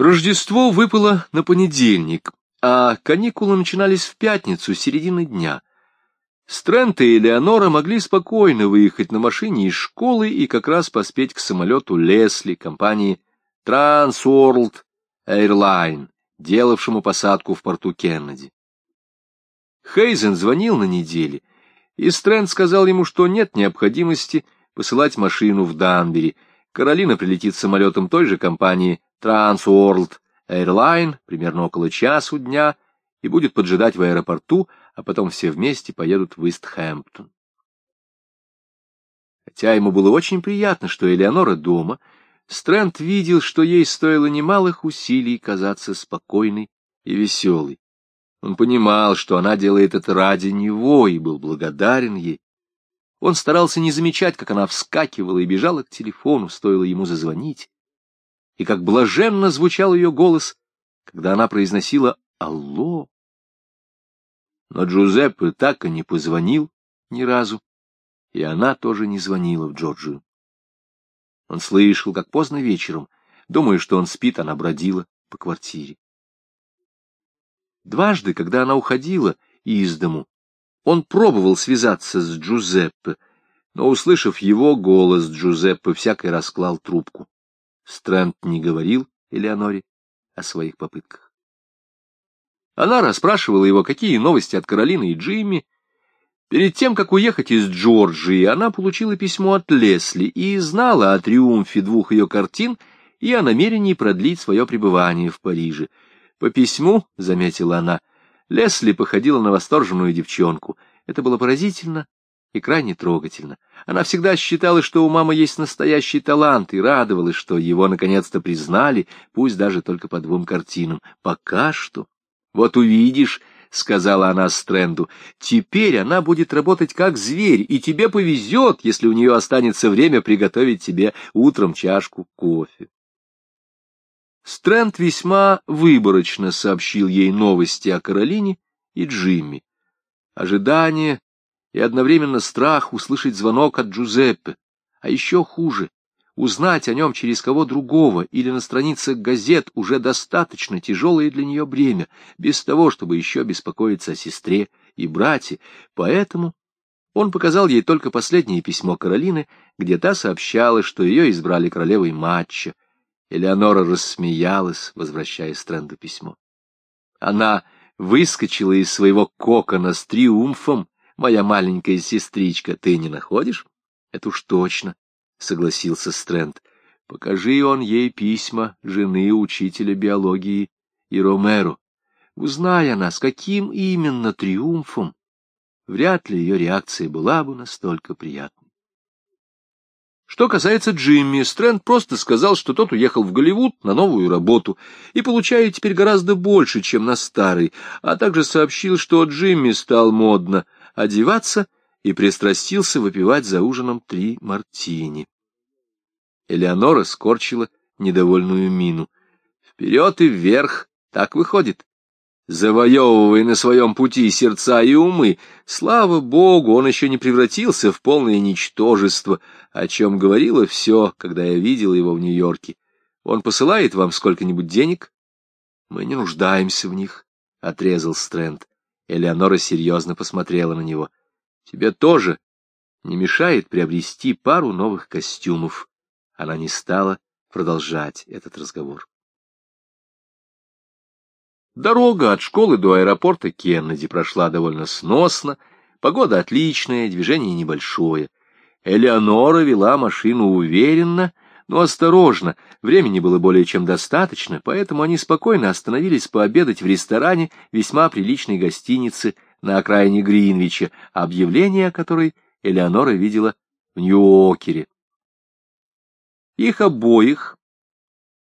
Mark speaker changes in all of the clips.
Speaker 1: Рождество выпало на понедельник, а каникулы начинались в пятницу, середины дня. Стрэнд и Элеонора могли спокойно выехать на машине из школы и как раз поспеть к самолету Лесли компании Transworld Airline, делавшему посадку в порту Кеннеди. Хейзен звонил на неделе, и Стрэнд сказал ему, что нет необходимости посылать машину в Данбери. Каролина прилетит самолетом той же компании Transworld Airline примерно около часу дня и будет поджидать в аэропорту, а потом все вместе поедут в Истхэмптон. Хотя ему было очень приятно, что Элеонора дома, Стрэнд видел, что ей стоило немалых усилий казаться спокойной и веселой. Он понимал, что она делает это ради него, и был благодарен ей. Он старался не замечать, как она вскакивала и бежала к телефону, стоило ему зазвонить и как блаженно звучал ее голос, когда она произносила «Алло». Но Джузеппе так и не позвонил ни разу, и она тоже не звонила в Джорджию. Он слышал, как поздно вечером, думая, что он спит, она бродила по квартире. Дважды, когда она уходила из дому, он пробовал связаться с Джузеппе, но, услышав его голос, Джузеппе всякий раз клал трубку. Стрэнд не говорил Элеоноре о своих попытках. Она расспрашивала его, какие новости от Каролины и Джимми. Перед тем, как уехать из Джорджии, она получила письмо от Лесли и знала о триумфе двух ее картин и о намерении продлить свое пребывание в Париже. По письму, — заметила она, — Лесли походила на восторженную девчонку. Это было поразительно и крайне трогательно. Она всегда считала, что у мамы есть настоящий талант, и радовалась, что его наконец-то признали, пусть даже только по двум картинам. Пока что. Вот увидишь, — сказала она Стрэнду, — теперь она будет работать как зверь, и тебе повезет, если у нее останется время приготовить тебе утром чашку кофе. Стрэнд весьма выборочно сообщил ей новости о Каролине и Джимми. Ожидание и одновременно страх услышать звонок от Джузеппе, а еще хуже — узнать о нем через кого другого или на страницах газет уже достаточно тяжелое для нее бремя, без того, чтобы еще беспокоиться о сестре и брате, поэтому он показал ей только последнее письмо Каролины, где та сообщала, что ее избрали королевой матча. Элеонора рассмеялась, возвращая Стрэнду письмо. Она выскочила из своего кокона с триумфом, моя маленькая сестричка, ты не находишь? Это уж точно, — согласился Стрэнд. Покажи он ей письма жены учителя биологии и Ромеро. Узнай она, с каким именно триумфом, вряд ли ее реакция была бы настолько приятной. Что касается Джимми, Стрэнд просто сказал, что тот уехал в Голливуд на новую работу и получает теперь гораздо больше, чем на старый, а также сообщил, что Джимми стал модно — одеваться и пристрастился выпивать за ужином три мартини. Элеонора скорчила недовольную мину. Вперед и вверх, так выходит. Завоевывая на своем пути сердца и умы, слава богу, он еще не превратился в полное ничтожество, о чем говорило все, когда я видел его в Нью-Йорке. Он посылает вам сколько-нибудь денег? Мы не нуждаемся в них, — отрезал Стрэнд. Элеонора серьезно посмотрела на него. — Тебе тоже не мешает приобрести пару новых костюмов. Она не стала продолжать этот разговор. Дорога от школы до аэропорта Кеннеди прошла довольно сносно, погода отличная, движение небольшое. Элеонора вела машину уверенно, но осторожно, времени было более чем достаточно, поэтому они спокойно остановились пообедать в ресторане весьма приличной гостиницы на окраине Гринвича, объявление о которой Элеонора видела в Нью-Окере. Их обоих,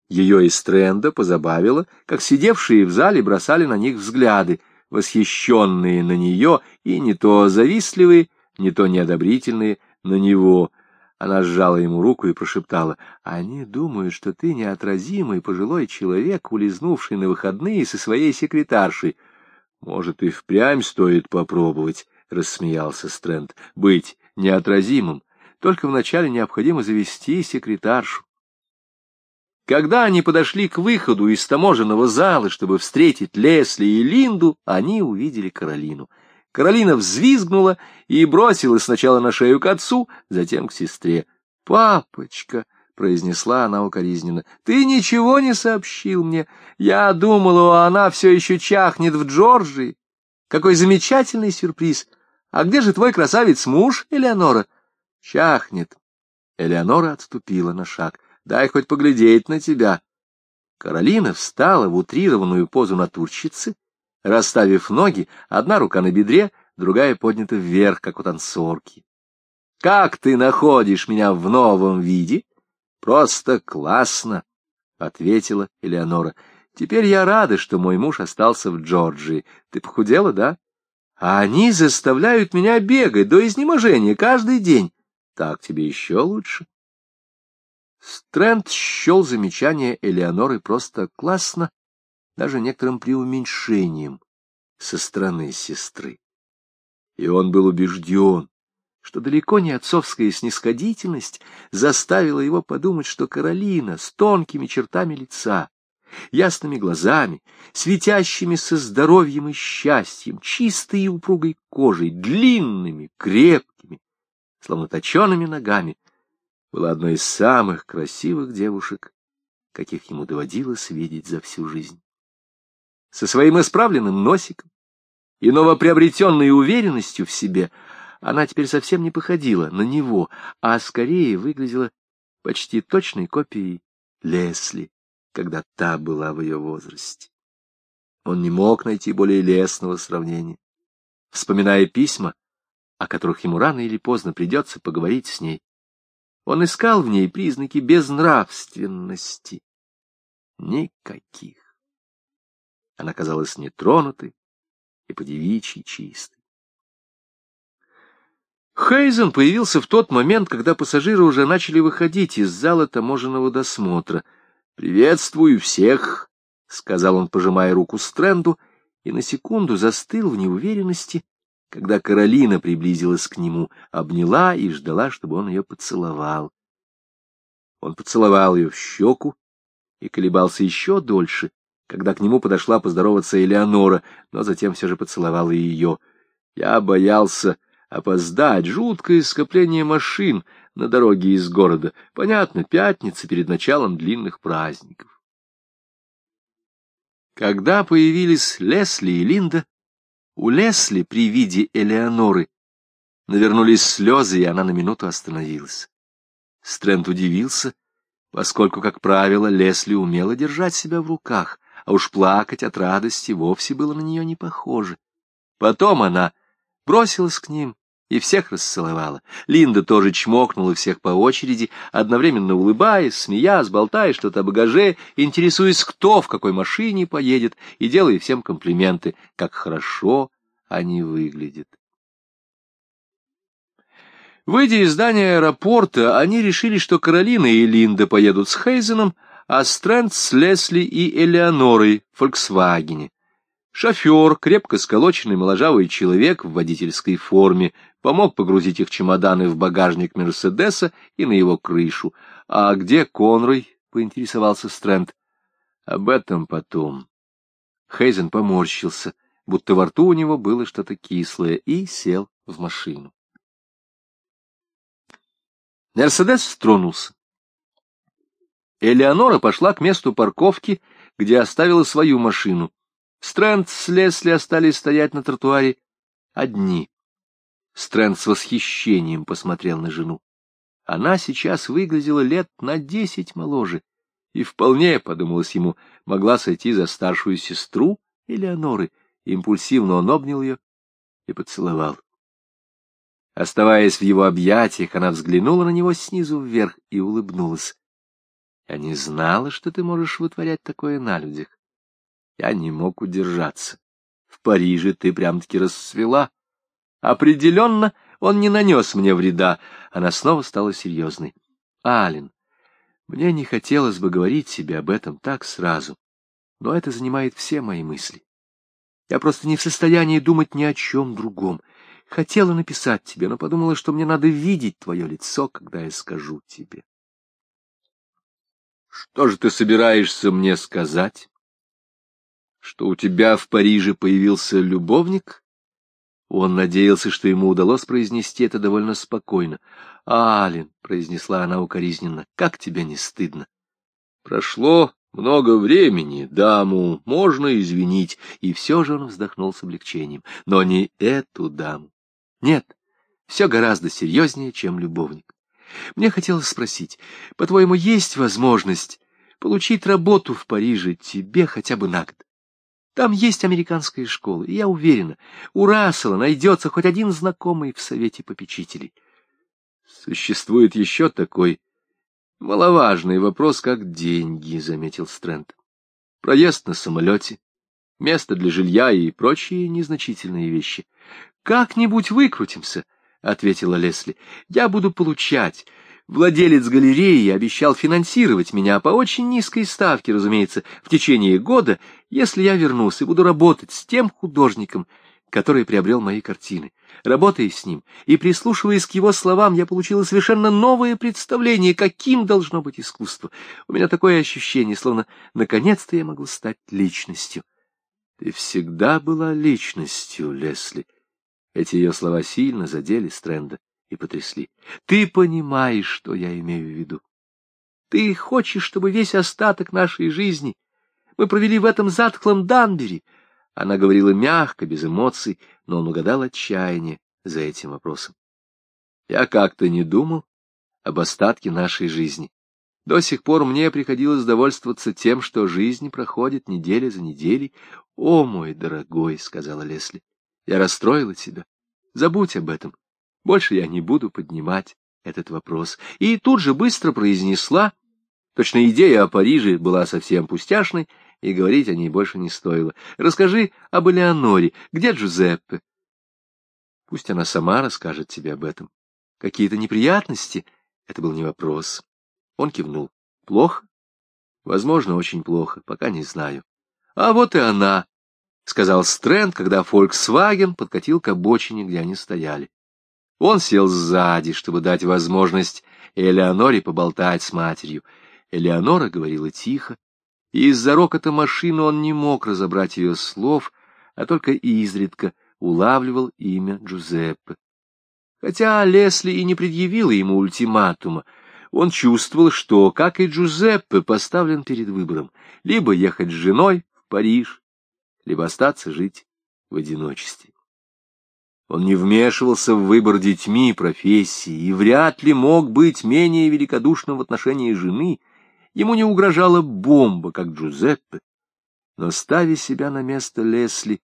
Speaker 1: ее и Стрэнда, позабавило, как сидевшие в зале бросали на них взгляды, восхищенные на нее и не то завистливые, не то неодобрительные на него — она сжала ему руку и прошептала, «Они думают, что ты неотразимый пожилой человек, улизнувший на выходные со своей секретаршей». «Может, и впрямь стоит попробовать», — рассмеялся Стрэнд, — «быть неотразимым. Только вначале необходимо завести секретаршу». Когда они подошли к выходу из таможенного зала, чтобы встретить Лесли и Линду, они увидели Каролину. Каролина взвизгнула и бросилась сначала на шею к отцу, затем к сестре. «Папочка!» — произнесла она укоризненно. — Ты ничего не сообщил мне. Я думала, она все еще чахнет в Джорджии. Какой замечательный сюрприз! А где же твой красавец-муж, Элеонора? — Чахнет. Элеонора отступила на шаг. — Дай хоть поглядеть на тебя. Каролина встала в утрированную позу натурщицы, расставив ноги, одна рука на бедре, другая поднята вверх, как у танцорки. — Как ты находишь меня в новом виде? — Просто классно, — ответила Элеонора. — Теперь я рада, что мой муж остался в Джорджии. Ты похудела, да? А они заставляют меня бегать до изнеможения каждый день. Так тебе еще лучше. Стрэнд счел замечание Элеоноры просто классно, даже некоторым преуменьшением со стороны сестры. И он был убежден, что далеко не отцовская снисходительность заставила его подумать, что Каролина с тонкими чертами лица, ясными глазами, светящимися здоровьем и счастьем, чистой и упругой кожей, длинными, крепкими, словно точеными ногами, была одной из самых красивых девушек, каких ему доводилось видеть за всю жизнь. Со своим исправленным носиком и новоприобретенной уверенностью в себе она теперь совсем не походила на него, а скорее выглядела почти точной копией Лесли, когда та была в ее возрасте. Он не мог найти более лестного сравнения. Вспоминая письма, о которых ему рано или поздно придется поговорить с ней, он искал в ней признаки безнравственности. Никаких. Она казалась нетронутой и подевичьи чистой. Хейзен появился в тот момент, когда пассажиры уже начали выходить из зала таможенного досмотра. «Приветствую всех!» — сказал он, пожимая руку Стрэнду, и на секунду застыл в неуверенности, когда Каролина приблизилась к нему, обняла и ждала, чтобы он ее поцеловал. Он поцеловал ее в щеку и колебался еще дольше, когда к нему подошла поздороваться Элеонора, но затем все же поцеловал и ее. Я боялся опоздать, жуткое скопление машин на дороге из города. Понятно, пятница перед началом длинных праздников. Когда появились Лесли и Линда, у Лесли при виде Элеоноры навернулись слезы, и она на минуту остановилась. Стрэнд удивился, поскольку, как правило, Лесли умела держать себя в руках, а уж плакать от радости вовсе было на нее не похоже. Потом она бросилась к ним и всех расцеловала. Линда тоже чмокнула всех по очереди, одновременно улыбаясь, смеясь, болтая что-то о багаже, интересуясь, кто в какой машине поедет, и делая всем комплименты, как хорошо они выглядят. Выйдя из здания аэропорта, они решили, что Каролина и Линда поедут с Хейзеном, а Стрэнд с Лесли и Элеонорой в «Фольксвагене». Шофер, крепко сколоченный моложавый человек в водительской форме, помог погрузить их чемоданы в багажник Мерседеса и на его крышу. «А где Конрой?» — поинтересовался Стрэнд. «Об этом потом». Хейзен поморщился, будто во рту у него было что-то кислое, и сел в машину. Мерседес тронулся. Элеонора пошла к месту парковки, где оставила свою машину. Стрэнд с Лесли остались стоять на тротуаре одни. Стрэнд с восхищением посмотрел на жену. Она сейчас выглядела лет на десять моложе, и вполне, подумалось ему, могла сойти за старшую сестру Элеоноры. Импульсивно он обнял ее и поцеловал. Оставаясь в его объятиях, она взглянула на него снизу вверх и улыбнулась. — Я не знала, что ты можешь вытворять такое на людях. Я не мог удержаться. В Париже ты прям-таки расцвела. Определенно он не нанес мне вреда. Она снова стала серьезной. Ален, мне не хотелось бы говорить тебе об этом так сразу, но это занимает все мои мысли. Я просто не в состоянии думать ни о чем другом. Хотела написать тебе, но подумала, что мне надо видеть твое лицо, когда я скажу тебе. Что же ты собираешься мне сказать? Что у тебя в Париже появился любовник? Он надеялся, что ему удалось произнести это довольно спокойно. «Ален», — произнесла она укоризненно, — «как тебя не стыдно?» Прошло много времени, даму можно извинить, и все же он вздохнул с облегчением. Но не эту даму. Нет, все гораздо серьезнее, чем любовник. Мне хотелось спросить, по-твоему, есть возможность получить работу в Париже тебе хотя бы на год? Там есть американская школа, и я уверена, у Рассела найдется хоть один знакомый в совете попечителей. Существует еще такой маловажный вопрос, как деньги, — заметил Стрэнд. Проезд на самолете, место для жилья и прочие незначительные вещи. Как-нибудь выкрутимся, — ответила Лесли. Я буду получать Владелец галереи обещал финансировать меня по очень низкой ставке, разумеется, в течение года, если я вернусь и буду работать с тем художником, который приобрел мои картины. Работая с ним и прислушиваясь к его словам, я получила совершенно новое представление, каким должно быть искусство. У меня такое ощущение, словно наконец-то я могу стать личностью. Ты всегда была личностью, Лесли. Эти ее слова сильно задели Стрэнда и потрясли. Ты понимаешь, что я имею в виду. Ты хочешь, чтобы весь остаток нашей жизни мы провели в этом затхлом Данбери. Она говорила мягко, без эмоций, но он угадал отчаяние за этим вопросом. Я как-то не думал об остатке нашей жизни. До сих пор мне приходилось довольствоваться тем, что жизнь проходит неделя за неделей. — О, мой дорогой, — сказала Лесли, — я расстроила тебя. Забудь об этом. Больше я не буду поднимать этот вопрос. И тут же быстро произнесла, точно идея о Париже была совсем пустяшной, и говорить о ней больше не стоило. Расскажи об Элеоноре. Где Джузеппе? Пусть она сама расскажет тебе об этом. Какие-то неприятности? Это был не вопрос. Он кивнул. Плохо? Возможно, очень плохо, пока не знаю. А вот и она, — сказал Стрэнд, когда Фольксваген подкатил к обочине, где они стояли. Он сел сзади, чтобы дать возможность Элеоноре поболтать с матерью. Элеонора говорила тихо, и из-за рокота машины он не мог разобрать ее слов, а только изредка улавливал имя Джузеппе. Хотя Лесли и не предъявила ему ультиматума, он чувствовал, что, как и Джузеппе, поставлен перед выбором — либо ехать с женой в Париж, либо остаться жить в одиночестве. Он не вмешивался в выбор детьми профессии и вряд ли мог быть менее великодушным в отношении жены. Ему не угрожала бомба, как Джузеппе. Но, ставя себя на место Лесли,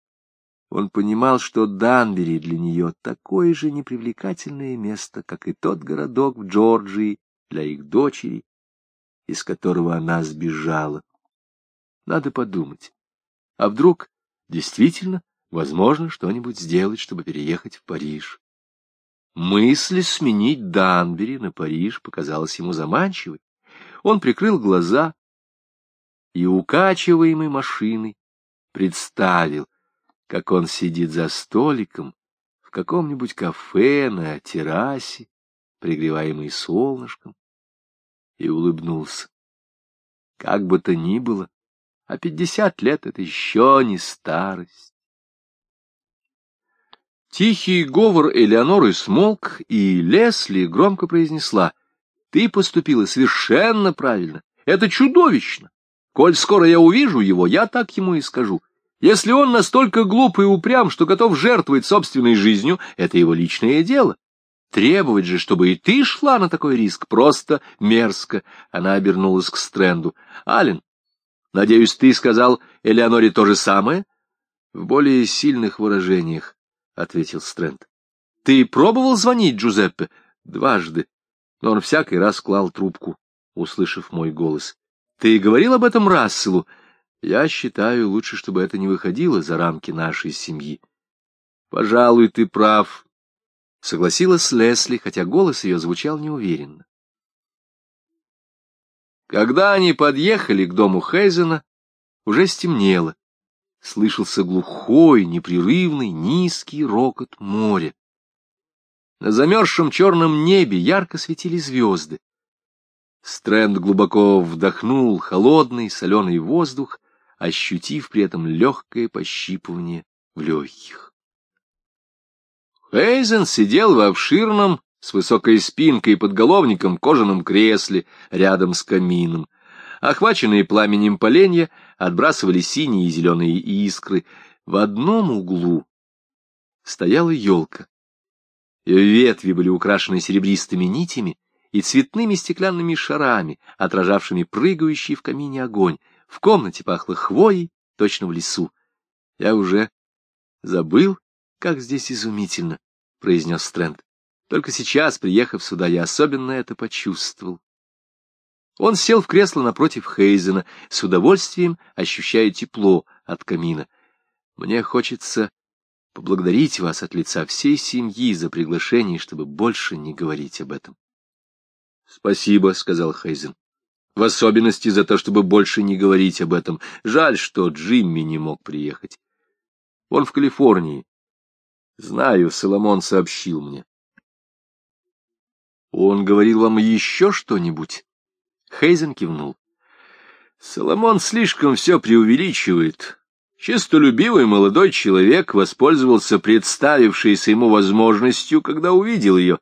Speaker 1: он понимал, что Данбери для нее такое же непривлекательное место, как и тот городок в Джорджии для их дочери, из которого она сбежала. Надо подумать. А вдруг действительно Возможно, что-нибудь сделать, чтобы переехать в Париж. Мысль сменить Данбери на Париж показалась ему заманчивой. Он прикрыл глаза и, укачиваемый машиной, представил, как он сидит за столиком в каком-нибудь кафе на террасе, пригреваемый солнышком, и улыбнулся. Как бы то ни было, а пятьдесят лет — это еще не старость. Тихий говор Элеоноры смолк, и Лесли громко произнесла, «Ты поступила совершенно правильно. Это чудовищно. Коль скоро я увижу его, я так ему и скажу. Если он настолько глуп и упрям, что готов жертвовать собственной жизнью, это его личное дело. Требовать же, чтобы и ты шла на такой риск, просто мерзко. Она обернулась к Стрэнду. Ален, надеюсь, ты сказал Элеоноре то же самое? В более сильных выражениях. — ответил Стрэнд. — Ты пробовал звонить Джузеппе? — Дважды. Но он всякий раз клал трубку, услышав мой голос. — Ты говорил об этом Расселу? Я считаю, лучше, чтобы это не выходило за рамки нашей семьи. — Пожалуй, ты прав, — согласилась Лесли, хотя голос ее звучал неуверенно. Когда они подъехали к дому Хейзена, уже стемнело слышался глухой, непрерывный, низкий рокот моря. На замерзшем черном небе ярко светили звезды. Стрэнд глубоко вдохнул холодный соленый воздух, ощутив при этом легкое пощипывание в легких. Хейзен сидел в обширном, с высокой спинкой и подголовником кожаном кресле рядом с камином. Охваченные пламенем поленья отбрасывали синие и зеленые искры. В одном углу стояла елка. Ее ветви были украшены серебристыми нитями и цветными стеклянными шарами, отражавшими прыгающий в камине огонь. В комнате пахло хвоей, точно в лесу. Я уже забыл, как здесь изумительно, — произнес Стрэнд. Только сейчас, приехав сюда, я особенно это почувствовал. Он сел в кресло напротив Хейзена, с удовольствием ощущая тепло от камина. Мне хочется поблагодарить вас от лица всей семьи за приглашение, чтобы больше не говорить об этом. — Спасибо, — сказал Хейзен. — В особенности за то, чтобы больше не говорить об этом. Жаль, что Джимми не мог приехать. Он в Калифорнии. Знаю, Соломон сообщил мне. Он говорил вам еще что-нибудь? Хейзен кивнул. Соломон слишком все преувеличивает. Чистолюбивый молодой человек воспользовался представившейся ему возможностью, когда увидел ее.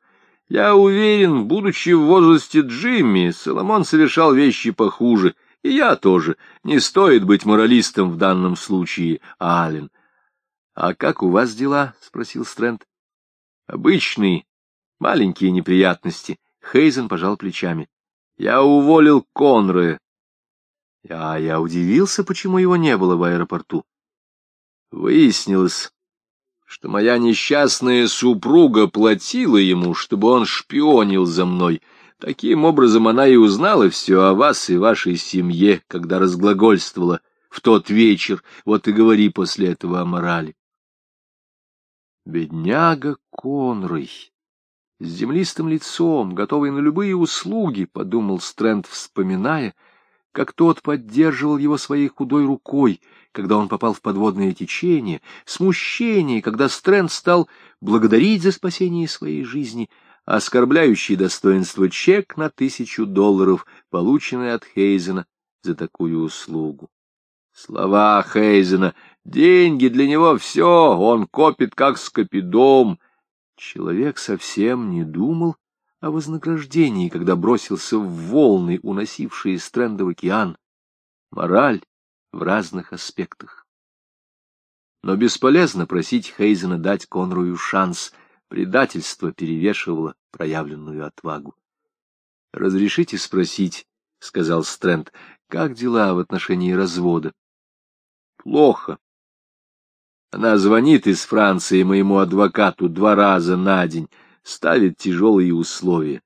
Speaker 1: Я уверен, будучи в возрасте Джимми, Соломон совершал вещи похуже, и я тоже. Не стоит быть моралистом в данном случае, Аллен. — А как у вас дела? — спросил Стрэнд. — Обычный Маленькие неприятности. Хейзен пожал плечами. Я уволил Конроя. А я удивился, почему его не было в аэропорту. Выяснилось, что моя несчастная супруга платила ему, чтобы он шпионил за мной. Таким образом она и узнала все о вас и вашей семье, когда разглагольствовала в тот вечер. Вот и говори после этого о морали. Бедняга Конрой с землистым лицом, готовый на любые услуги, — подумал Стрэнд, вспоминая, как тот поддерживал его своей худой рукой, когда он попал в подводное течение, смущение, когда Стрэнд стал благодарить за спасение своей жизни, оскорбляющий достоинство чек на тысячу долларов, полученный от Хейзена за такую услугу. Слова Хейзена «Деньги для него все, он копит как скопидом», Человек совсем не думал о вознаграждении, когда бросился в волны, уносившие Стрэнда в океан. Мораль в разных аспектах. Но бесполезно просить Хейзена дать Конрую шанс. Предательство перевешивало проявленную отвагу. — Разрешите спросить, — сказал Стрэнд, — как дела в отношении развода? — Плохо, она звонит из Франции моему адвокату два раза на день, ставит тяжелые условия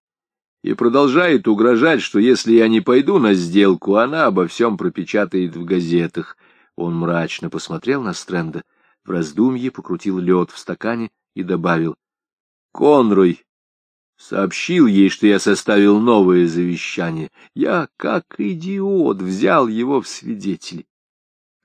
Speaker 1: и продолжает угрожать, что если я не пойду на сделку, она обо всем пропечатает в газетах. Он мрачно посмотрел на Стрэнда, в раздумье покрутил лед в стакане и добавил. — Конрой сообщил ей, что я составил новое завещание. Я, как идиот, взял его в свидетели.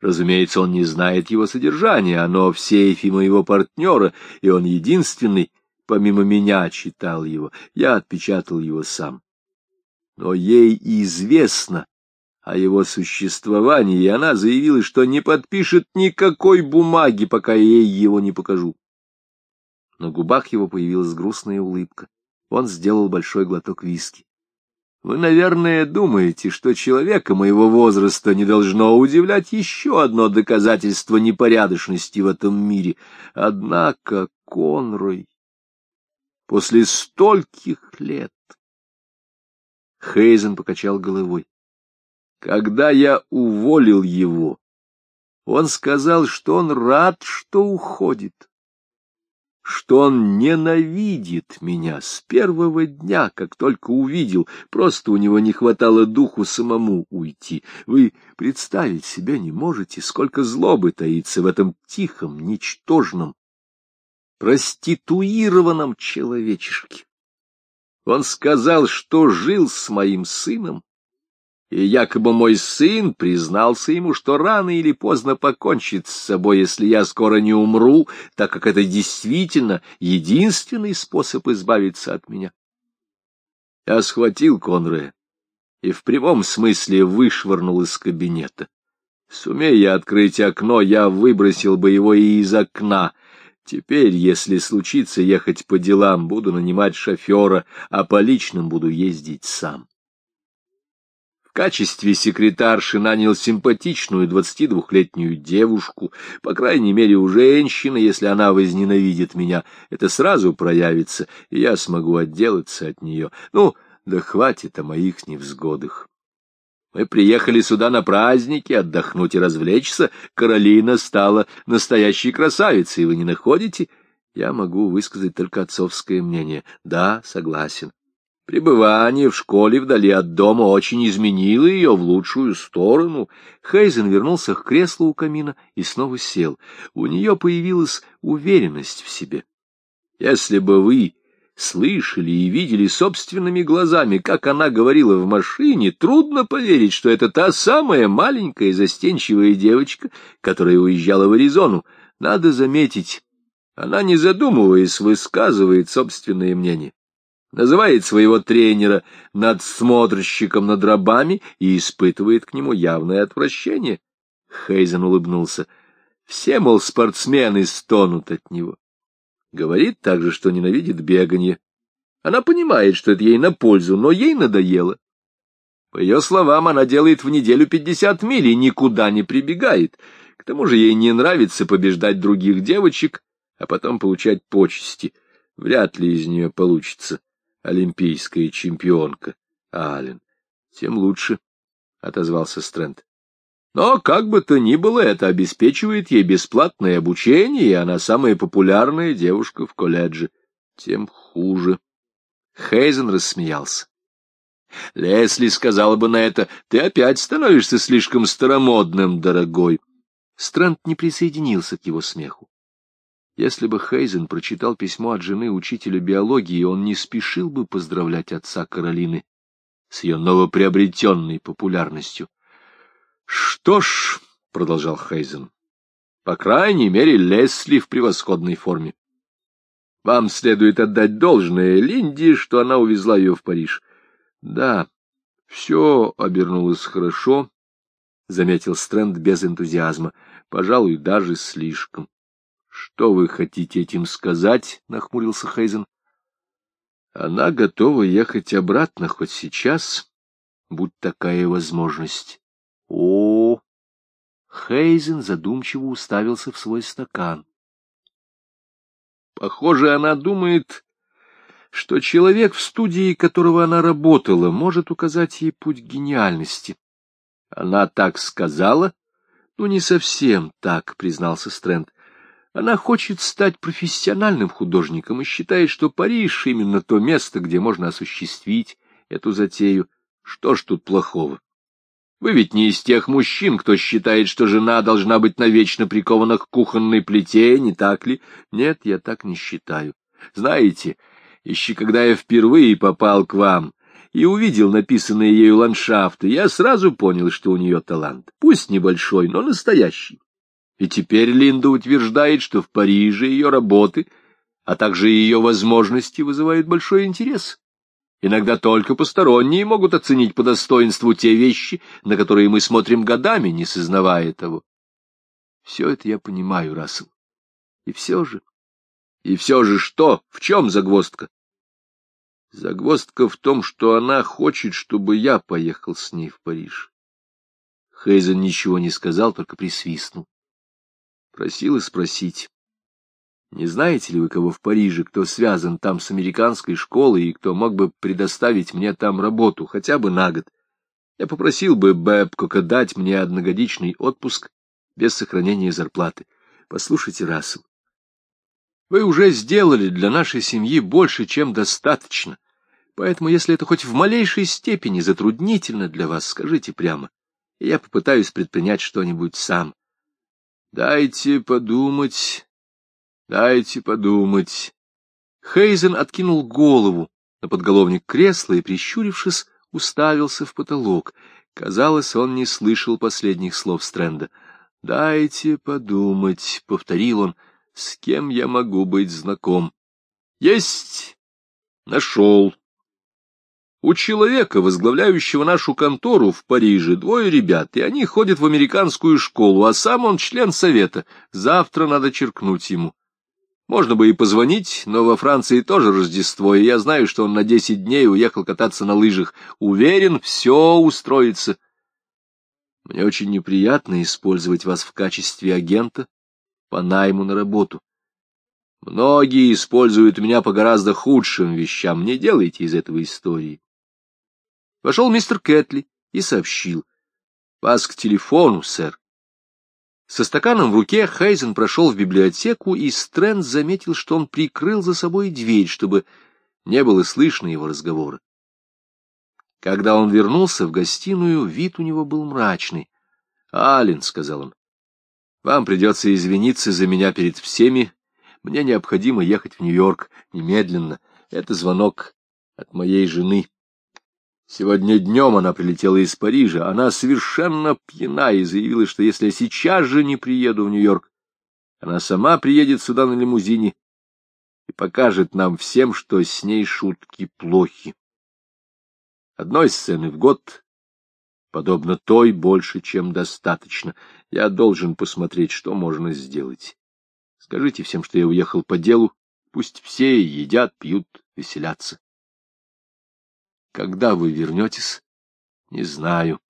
Speaker 1: Разумеется, он не знает его содержания, оно в сейфе моего партнера, и он единственный, помимо меня, читал его. Я отпечатал его сам. Но ей известно о его существовании, и она заявила, что не подпишет никакой бумаги, пока я ей его не покажу. На губах его появилась грустная улыбка. Он сделал большой глоток виски. Вы, наверное, думаете, что человека моего возраста не должно удивлять еще одно доказательство непорядочности в этом мире. Однако, Конрой, после стольких лет... Хейзен покачал головой. Когда я уволил его, он сказал, что он рад, что уходит что он ненавидит меня с первого дня, как только увидел, просто у него не хватало духу самому уйти. Вы представить себе не можете, сколько злобы таится в этом тихом, ничтожном, проституированном человечешке. Он сказал, что жил с моим сыном, и якобы мой сын признался ему, что рано или поздно покончит с собой, если я скоро не умру, так как это действительно единственный способ избавиться от меня. Я схватил Конрея и в прямом смысле вышвырнул из кабинета. Сумея открыть окно, я выбросил бы его и из окна. Теперь, если случится ехать по делам, буду нанимать шофера, а по личным буду ездить сам. Качестве секретарши нанял симпатичную двадцатидвухлетнюю девушку, по крайней мере, у женщины, если она возненавидит меня, это сразу проявится, и я смогу отделаться от нее. Ну, да хватит о моих невзгодах. Мы приехали сюда на праздники, отдохнуть и развлечься. Каролина стала настоящей красавицей, вы не находите? Я могу высказать только отцовское мнение. Да, согласен. Пребывание в школе вдали от дома очень изменило ее в лучшую сторону. Хейзен вернулся к креслу у камина и снова сел. У нее появилась уверенность в себе. Если бы вы слышали и видели собственными глазами, как она говорила в машине, трудно поверить, что это та самая маленькая застенчивая девочка, которая уезжала в Аризону. Надо заметить, она, не задумываясь, высказывает собственное мнение. Называет своего тренера надсмотрщиком над рабами и испытывает к нему явное отвращение. Хейзен улыбнулся. Все, мол, спортсмены стонут от него. Говорит также, что ненавидит бегание. Она понимает, что это ей на пользу, но ей надоело. По ее словам, она делает в неделю пятьдесят миль и никуда не прибегает. К тому же ей не нравится побеждать других девочек, а потом получать почести. Вряд ли из нее получится олимпийская чемпионка, Аллен. Тем лучше, — отозвался Стрэнд. Но, как бы то ни было, это обеспечивает ей бесплатное обучение, и она самая популярная девушка в колледже. Тем хуже. Хейзен рассмеялся. Лесли сказала бы на это, ты опять становишься слишком старомодным, дорогой. Стрэнд не присоединился к его смеху. Если бы Хейзен прочитал письмо от жены учителя биологии, он не спешил бы поздравлять отца Каролины с ее новоприобретенной популярностью. Что ж, — продолжал Хейзен, — по крайней мере, Лесли в превосходной форме. Вам следует отдать должное Линди, что она увезла ее в Париж. Да, все обернулось хорошо, — заметил Стрэнд без энтузиазма, — пожалуй, даже слишком. — Что вы хотите этим сказать? — нахмурился Хейзен. — Она готова ехать обратно хоть сейчас, будь такая возможность. О, Хейзен задумчиво уставился в свой стакан. Похоже, она думает, что человек, в студии которого она работала, может указать ей путь гениальности. Она так сказала? Ну, не совсем так, признался Стрэнд. Она хочет стать профессиональным художником и считает, что Париж именно то место, где можно осуществить эту затею. Что ж тут плохого? Вы ведь не из тех мужчин, кто считает, что жена должна быть навечно прикована к кухонной плите, не так ли? Нет, я так не считаю. Знаете, еще когда я впервые попал к вам и увидел написанные ею ландшафты, я сразу понял, что у нее талант. Пусть небольшой, но настоящий. И теперь Линда утверждает, что в Париже ее работы, а также ее возможности вызывают большой интерес. Иногда только посторонние могут оценить по достоинству те вещи, на которые мы смотрим годами, не сознавая того. Все это я понимаю, Рассел. И все же... И все же что? В чем загвоздка? Загвоздка в том, что она хочет, чтобы я поехал с ней в Париж. Хейзен ничего не сказал, только присвистнул. Просила спросить. Не знаете ли вы кого в Париже, кто связан там с американской школой и кто мог бы предоставить мне там работу, хотя бы на год? Я попросил бы Бэбкока дать мне одногодичный отпуск без сохранения зарплаты. Послушайте, Рассел, вы уже сделали для нашей семьи больше, чем достаточно. Поэтому, если это хоть в малейшей степени затруднительно для вас, скажите прямо, и я попытаюсь предпринять что-нибудь сам. Дайте подумать, Дайте подумать. Хейзен откинул голову на подголовник кресла и, прищурившись, уставился в потолок. Казалось, он не слышал последних слов Стрэнда. «Дайте подумать», — повторил он, — «с кем я могу быть знаком?» «Есть! Нашел!» У человека, возглавляющего нашу контору в Париже, двое ребят, и они ходят в американскую школу, а сам он член совета. Завтра надо черкнуть ему. Можно бы и позвонить, но во Франции тоже Рождество, и я знаю, что он на десять дней уехал кататься на лыжах. Уверен, все устроится. Мне очень неприятно использовать вас в качестве агента по найму на работу. Многие используют меня по гораздо худшим вещам. Не делайте из этого истории. Вошел мистер Кэтли и сообщил. — Вас к телефону, сэр. Со стаканом в руке Хейзен прошел в библиотеку, и Стрэнд заметил, что он прикрыл за собой дверь, чтобы не было слышно его разговора. Когда он вернулся в гостиную, вид у него был мрачный. — Аллен, — сказал он, — вам придется извиниться за меня перед всеми. Мне необходимо ехать в Нью-Йорк немедленно. Это звонок от моей жены. Сегодня днем она прилетела из Парижа. Она совершенно пьяна и заявила, что если я сейчас же не приеду в Нью-Йорк, она сама приедет сюда на лимузине и покажет нам всем, что с ней шутки плохи. Одной сцены в год, подобно той, больше, чем достаточно. Я должен посмотреть, что можно сделать. Скажите всем, что я уехал по делу. Пусть все едят, пьют, веселятся. Когда вы вернетесь? Не знаю.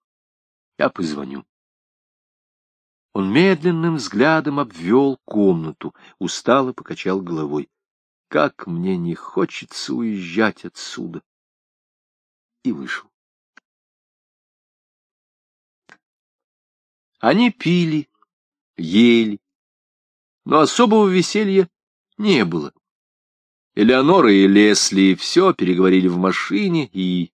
Speaker 1: Я позвоню. Он медленным взглядом обвел комнату, устало покачал головой. Как мне не хочется уезжать отсюда. И вышел. Они пили, ели, но особого веселья не было. Элеонора и Лесли все переговорили в машине, и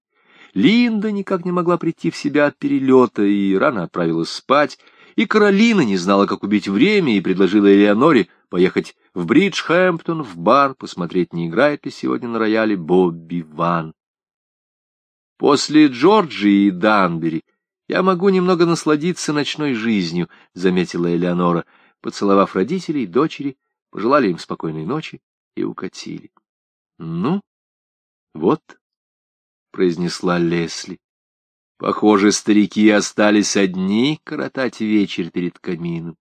Speaker 1: Линда никак не могла прийти в себя от перелета и рано отправилась спать, и Каролина не знала, как убить время, и предложила Элеоноре поехать в Бриджхэмптон, в бар, посмотреть, не играет ли сегодня на рояле Бобби Ван. После Джорджии и Данбери я могу немного насладиться ночной жизнью, — заметила Элеонора. Поцеловав родителей, дочери, пожелали им спокойной ночи и укатили. — Ну, вот, — произнесла Лесли. Похоже, старики остались одни коротать вечер перед камином.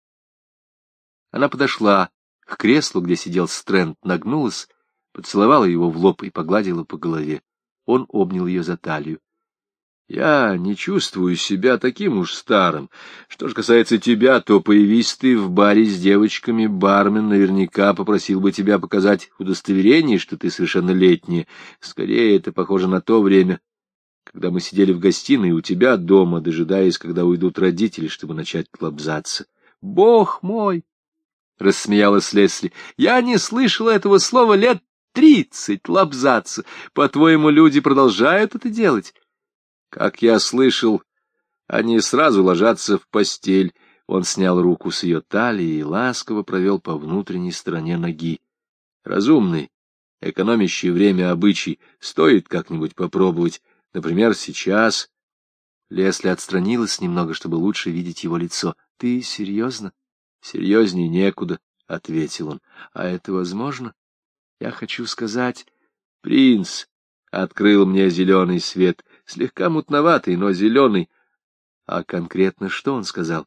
Speaker 1: Она подошла к креслу, где сидел Стрэнд, нагнулась, поцеловала его в лоб и погладила по голове. Он обнял ее за талию. Я не чувствую себя таким уж старым. Что же касается тебя, то появись ты в баре с девочками, бармен наверняка попросил бы тебя показать удостоверение, что ты совершеннолетняя. Скорее, это похоже на то время, когда мы сидели в гостиной у тебя дома, дожидаясь, когда уйдут родители, чтобы начать лобзаться. — Бог мой! — рассмеялась Лесли. — Я не слышала этого слова лет тридцать лобзаться. По-твоему, люди продолжают это делать? Как я слышал, они сразу ложатся в постель. Он снял руку с ее талии и ласково провел по внутренней стороне ноги. Разумный, экономящий время обычай, стоит как-нибудь попробовать. Например, сейчас... Лесли отстранилась немного, чтобы лучше видеть его лицо. — Ты серьезно? — Серьезней некуда, — ответил он. — А это возможно? Я хочу сказать... Принц открыл мне зеленый свет слегка мутноватый, но зеленый. А конкретно что он сказал?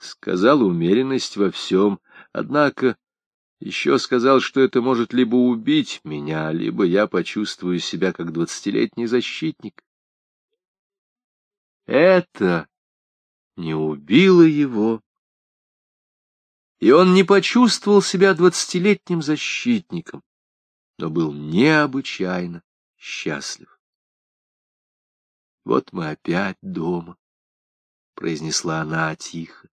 Speaker 1: Сказал умеренность во всем, однако еще сказал, что это может либо убить меня, либо я почувствую себя как двадцатилетний защитник. Это не убило его, и он не почувствовал себя двадцатилетним защитником, но был необычайно счастлив. Вот мы опять дома, — произнесла она тихо.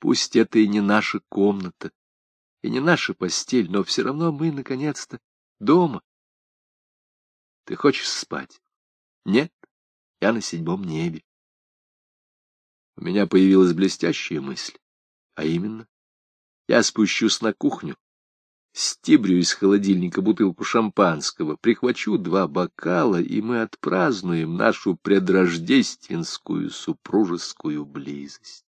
Speaker 1: Пусть это и не наша комната, и не наша постель, но все равно мы, наконец-то, дома. Ты хочешь спать? Нет, я на седьмом небе. У меня появилась блестящая мысль, а именно, я спущусь на кухню, стибрю из холодильника бутылку шампанского, прихвачу два бокала, и мы отпразднуем нашу предрождественскую супружескую близость.